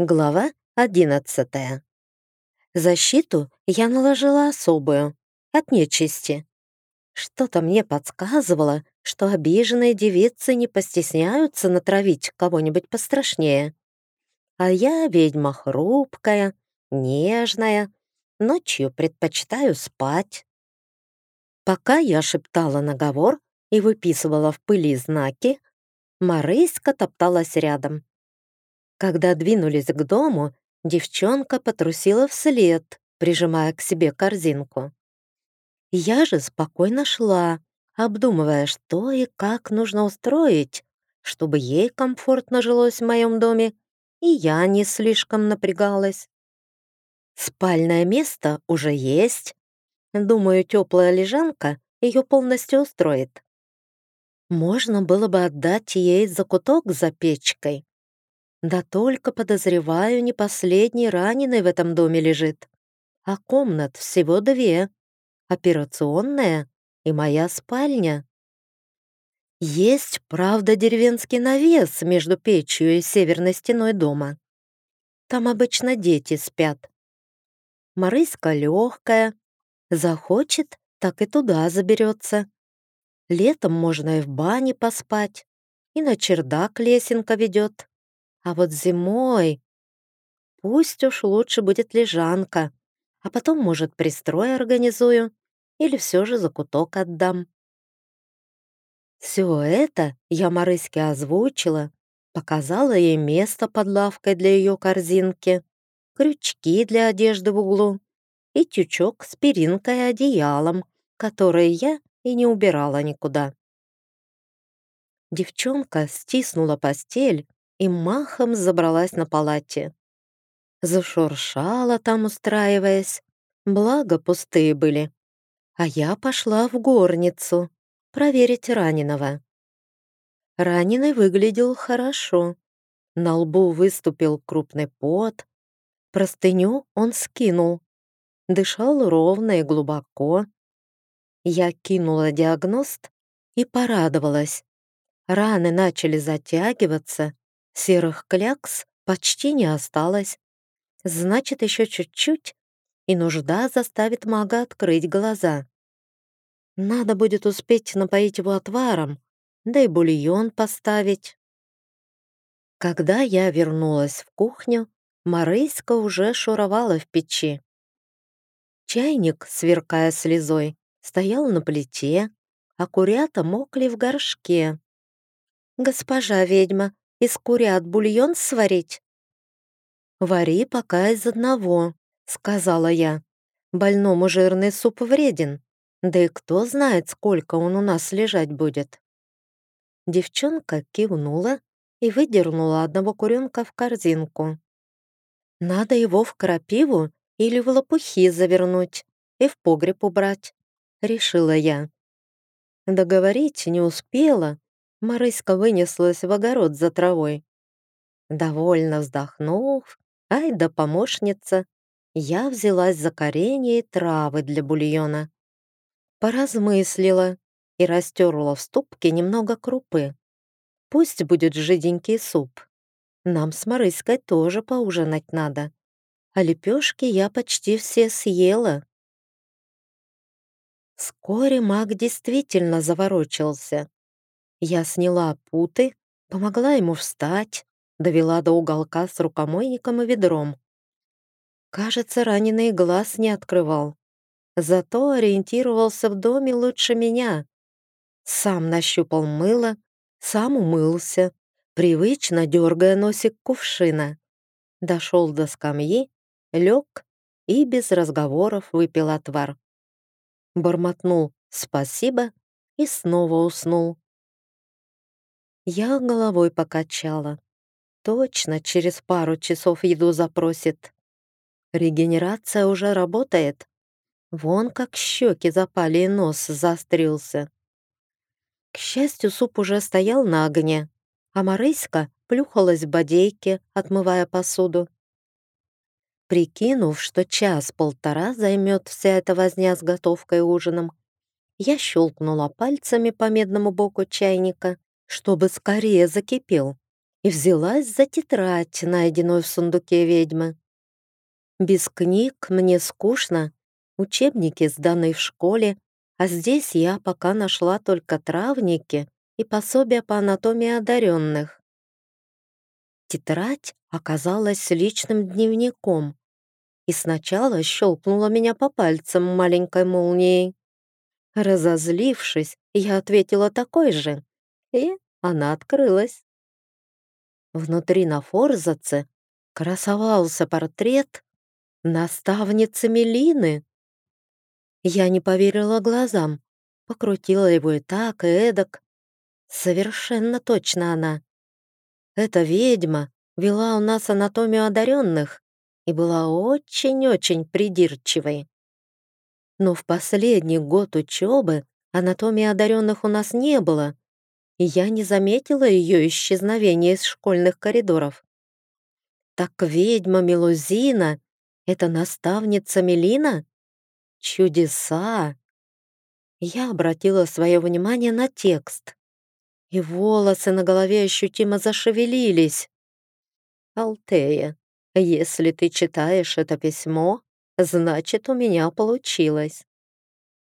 Глава одиннадцатая. Защиту я наложила особую, от нечисти. Что-то мне подсказывало, что обиженные девицы не постесняются натравить кого-нибудь пострашнее. А я ведьма хрупкая, нежная, ночью предпочитаю спать. Пока я шептала наговор и выписывала в пыли знаки, Марыська топталась рядом. Когда двинулись к дому, девчонка потрусила вслед, прижимая к себе корзинку. Я же спокойно шла, обдумывая, что и как нужно устроить, чтобы ей комфортно жилось в моем доме, и я не слишком напрягалась. Спальное место уже есть. Думаю, теплая лежанка ее полностью устроит. Можно было бы отдать ей закуток за печкой, да только, подозреваю, не последний раненый в этом доме лежит. А комнат всего две. Операционная и моя спальня. Есть, правда, деревенский навес между печью и северной стеной дома. Там обычно дети спят. Марыська легкая. Захочет, так и туда заберется. Летом можно и в бане поспать, и на чердак лесенка ведет. А вот зимой... Пусть уж лучше будет лежанка, а потом, может, пристрой организую или все же закуток отдам. Все это я Марыське озвучила, показала ей место под лавкой для ее корзинки, крючки для одежды в углу и тючок с перинкой и одеялом, которые я и не убирала никуда. Девчонка стиснула постель и махом забралась на палате. Зашуршала там, устраиваясь, благо пустые были. А я пошла в горницу проверить раненого. Раненый выглядел хорошо. На лбу выступил крупный пот. Простыню он скинул. Дышал ровно и глубоко. Я кинула диагност и порадовалась. Раны начали затягиваться, Серых клякс почти не осталось. Значит, еще чуть-чуть, и нужда заставит мага открыть глаза. Надо будет успеть напоить его отваром, да и бульон поставить. Когда я вернулась в кухню, Марыська уже шуровала в печи. Чайник, сверкая слезой, стоял на плите, а курята мокли в горшке. «Госпожа ведьма, из курят бульон сварить?» «Вари пока из одного», — сказала я. «Больному жирный суп вреден, да и кто знает, сколько он у нас лежать будет». Девчонка кивнула и выдернула одного куренка в корзинку. «Надо его в крапиву или в лопухи завернуть и в погреб убрать», — решила я. Договорить не успела, Марыська вынеслась в огород за травой. Довольно вздохнув, ай да помощница, я взялась за коренья и травы для бульона. Поразмыслила и растерла в ступке немного крупы. Пусть будет жиденький суп. Нам с Марыськой тоже поужинать надо. А лепешки я почти все съела. Вскоре маг действительно заворочился. Я сняла путы, помогла ему встать, довела до уголка с рукомойником и ведром. Кажется, раненый глаз не открывал. Зато ориентировался в доме лучше меня. Сам нащупал мыло, сам умылся, привычно дергая носик кувшина. Дошел до скамьи, лег и без разговоров выпил отвар. Бормотнул «спасибо» и снова уснул. Я головой покачала. Точно через пару часов еду запросит. Регенерация уже работает. Вон как щеки запали и нос заострился. К счастью, суп уже стоял на огне, а Марыська плюхалась в бодейке, отмывая посуду. Прикинув, что час-полтора займет вся эта возня с готовкой ужином, я щелкнула пальцами по медному боку чайника чтобы скорее закипел, и взялась за тетрадь, найденную в сундуке ведьмы. Без книг мне скучно, учебники сданные в школе, а здесь я пока нашла только травники и пособия по анатомии одаренных. Тетрадь оказалась личным дневником и сначала щелкнула меня по пальцам маленькой молнией. Разозлившись, я ответила такой же, и она открылась. Внутри на форзаце красовался портрет наставницы Мелины. Я не поверила глазам, покрутила его и так, и эдак. Совершенно точно она. Эта ведьма вела у нас анатомию одаренных и была очень-очень придирчивой. Но в последний год учебы анатомии одаренных у нас не было, и я не заметила ее исчезновения из школьных коридоров. Так ведьма Мелузина — это наставница Мелина? Чудеса! Я обратила свое внимание на текст, и волосы на голове ощутимо зашевелились. «Алтея, если ты читаешь это письмо, значит, у меня получилось.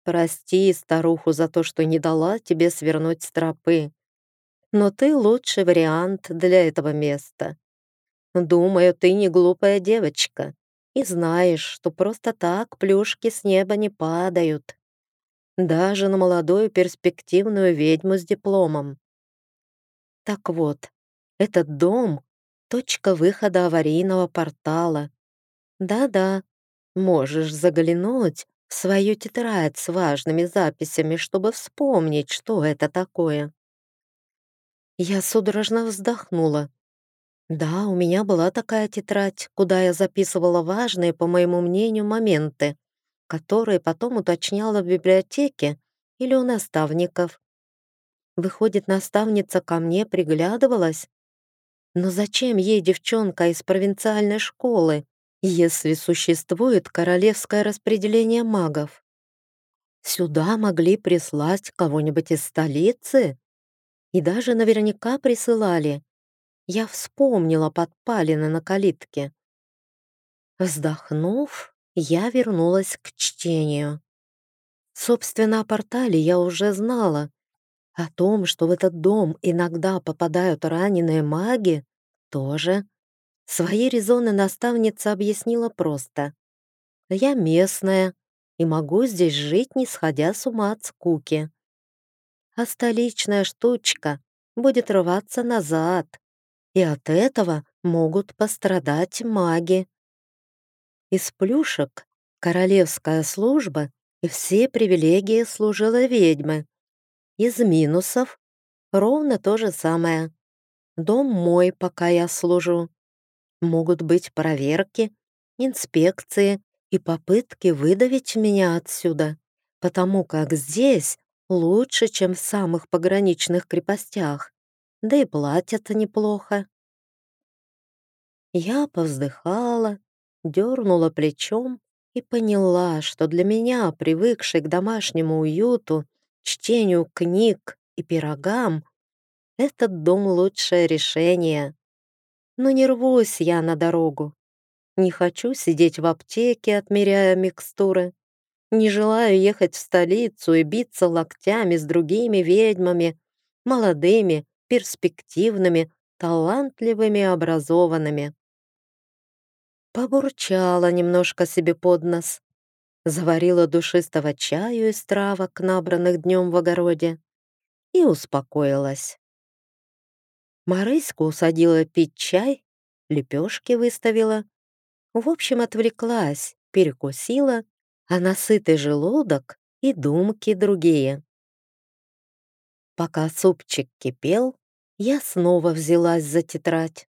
Прости старуху за то, что не дала тебе свернуть с тропы но ты лучший вариант для этого места. Думаю, ты не глупая девочка и знаешь, что просто так плюшки с неба не падают. Даже на молодую перспективную ведьму с дипломом. Так вот, этот дом — точка выхода аварийного портала. Да-да, можешь заглянуть в свою тетрадь с важными записями, чтобы вспомнить, что это такое. Я судорожно вздохнула. Да, у меня была такая тетрадь, куда я записывала важные, по моему мнению, моменты, которые потом уточняла в библиотеке или у наставников. Выходит, наставница ко мне приглядывалась? Но зачем ей девчонка из провинциальной школы, если существует королевское распределение магов? Сюда могли прислать кого-нибудь из столицы? И даже наверняка присылали. Я вспомнила подпалины на калитке. Вздохнув, я вернулась к чтению. Собственно, о портале я уже знала. О том, что в этот дом иногда попадают раненые маги, тоже. Свои резоны наставница объяснила просто. Я местная и могу здесь жить, не сходя с ума от скуки а столичная штучка будет рваться назад, и от этого могут пострадать маги. Из плюшек королевская служба и все привилегии служила ведьмы. Из минусов ровно то же самое. Дом мой, пока я служу. Могут быть проверки, инспекции и попытки выдавить меня отсюда, потому как здесь Лучше, чем в самых пограничных крепостях. Да и платят неплохо. Я повздыхала, дернула плечом и поняла, что для меня, привыкшей к домашнему уюту, чтению книг и пирогам, этот дом — лучшее решение. Но не рвусь я на дорогу. Не хочу сидеть в аптеке, отмеряя микстуры. Не желаю ехать в столицу и биться локтями с другими ведьмами, молодыми, перспективными, талантливыми, образованными. Побурчала немножко себе под нос, заварила душистого чаю из травок, набранных днем в огороде, и успокоилась. Марыську усадила пить чай, лепешки выставила. В общем, отвлеклась, перекусила а на сытый желудок и думки другие. Пока супчик кипел, я снова взялась за тетрадь.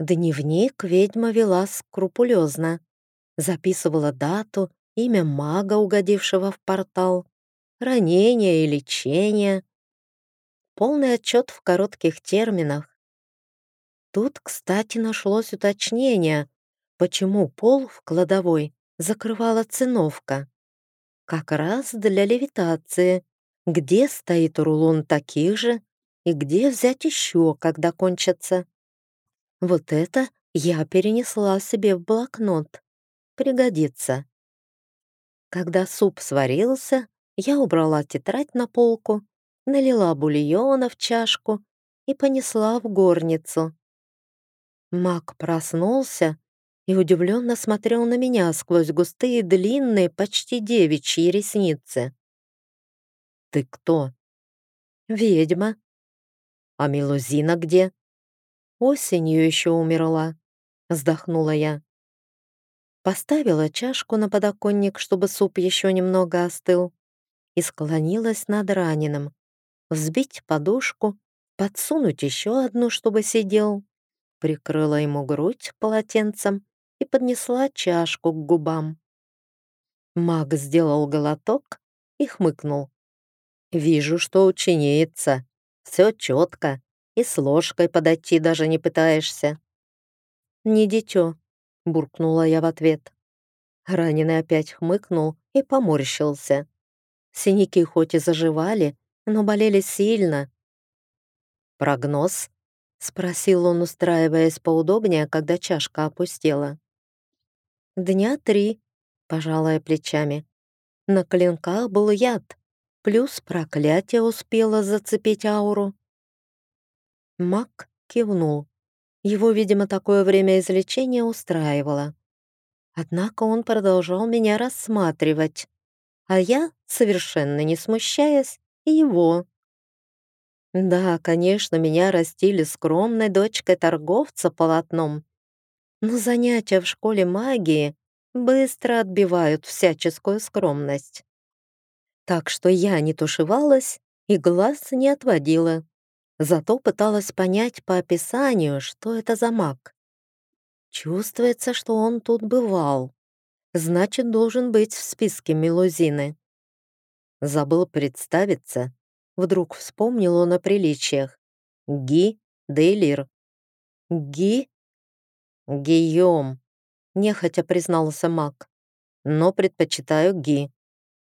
Дневник ведьма вела скрупулезно. Записывала дату, имя мага, угодившего в портал, ранение и лечение. Полный отчет в коротких терминах. Тут, кстати, нашлось уточнение, почему пол в кладовой закрывала циновка. Как раз для левитации, где стоит рулон таких же, и где взять еще, когда кончатся. Вот это я перенесла себе в блокнот. Пригодится. Когда суп сварился, я убрала тетрадь на полку, налила бульона в чашку и понесла в горницу. Мак проснулся и удивленно смотрел на меня сквозь густые, длинные, почти девичьи ресницы. «Ты кто?» «Ведьма». «А Мелузина где?» «Осенью еще умерла», — вздохнула я. Поставила чашку на подоконник, чтобы суп еще немного остыл, и склонилась над раненым. Взбить подушку, подсунуть еще одну, чтобы сидел. Прикрыла ему грудь полотенцем и поднесла чашку к губам. Маг сделал глоток и хмыкнул. «Вижу, что ученица. Все четко, и с ложкой подойти даже не пытаешься». «Не дитё», — буркнула я в ответ. Раненый опять хмыкнул и поморщился. Синяки хоть и заживали, но болели сильно. «Прогноз?» — спросил он, устраиваясь поудобнее, когда чашка опустела. «Дня три», — пожалая плечами. На клинках был яд, плюс проклятие успело зацепить ауру. Мак кивнул. Его, видимо, такое время излечения устраивало. Однако он продолжал меня рассматривать, а я, совершенно не смущаясь, его. Да, конечно, меня растили скромной дочкой торговца полотном, но занятия в школе магии быстро отбивают всяческую скромность. Так что я не тушевалась и глаз не отводила. Зато пыталась понять по описанию, что это за маг. Чувствуется, что он тут бывал. Значит, должен быть в списке Мелузины. Забыл представиться. Вдруг вспомнил он о приличиях. Ги Дейлир. Ги «Гийом», — нехотя признался маг. «Но предпочитаю Ги.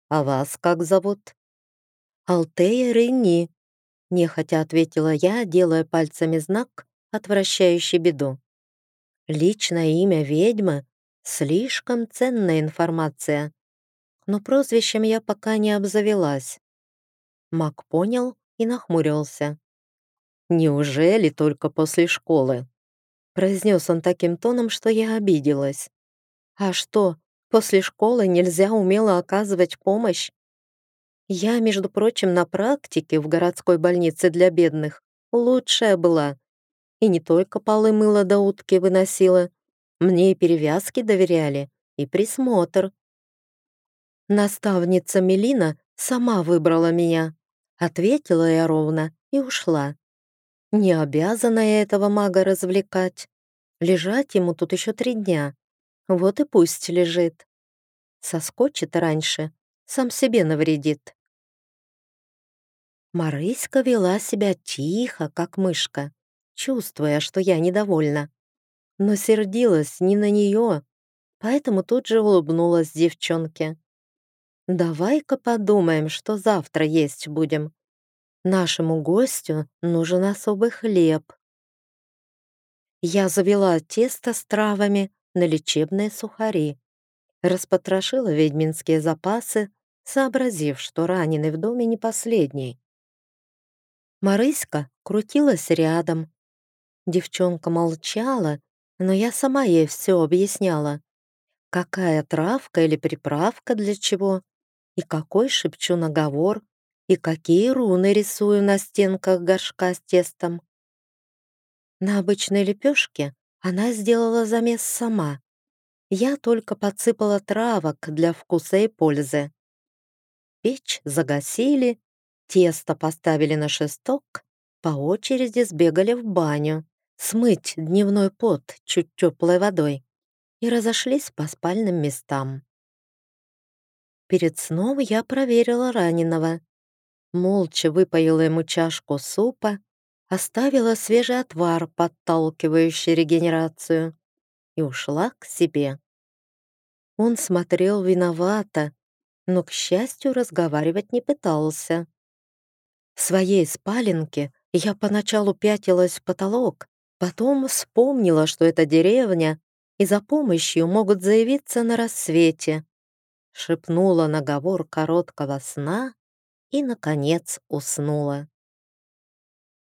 А вас как зовут?» «Алтея Рейни», — нехотя ответила я, делая пальцами знак, отвращающий беду. «Личное имя ведьмы — слишком ценная информация, но прозвищем я пока не обзавелась». Маг понял и нахмурился. «Неужели только после школы?» Произнес он таким тоном, что я обиделась. «А что, после школы нельзя умело оказывать помощь? Я, между прочим, на практике в городской больнице для бедных лучшая была. И не только полы мыла до утки выносила, мне и перевязки доверяли, и присмотр. Наставница Мелина сама выбрала меня. Ответила я ровно и ушла. Не обязана я этого мага развлекать. Лежать ему тут еще три дня. Вот и пусть лежит. Соскочит раньше, сам себе навредит. Марыська вела себя тихо, как мышка, чувствуя, что я недовольна. Но сердилась не на нее, поэтому тут же улыбнулась девчонке. «Давай-ка подумаем, что завтра есть будем. Нашему гостю нужен особый хлеб. Я завела тесто с травами на лечебные сухари. Распотрошила ведьминские запасы, сообразив, что раненый в доме не последний. Марыська крутилась рядом. Девчонка молчала, но я сама ей все объясняла. Какая травка или приправка для чего, и какой шепчу наговор, и какие руны рисую на стенках горшка с тестом. На обычной лепешке она сделала замес сама. Я только подсыпала травок для вкуса и пользы. Печь загасили, тесто поставили на шесток, по очереди сбегали в баню, смыть дневной пот чуть теплой водой и разошлись по спальным местам. Перед сном я проверила раненого молча выпоила ему чашку супа, оставила свежий отвар, подталкивающий регенерацию, и ушла к себе. Он смотрел виновато, но, к счастью, разговаривать не пытался. В своей спаленке Я поначалу пятилась в потолок, потом вспомнила, что это деревня, и за помощью могут заявиться на рассвете. Шепнула наговор короткого сна и, наконец, уснула.